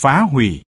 phá hủy.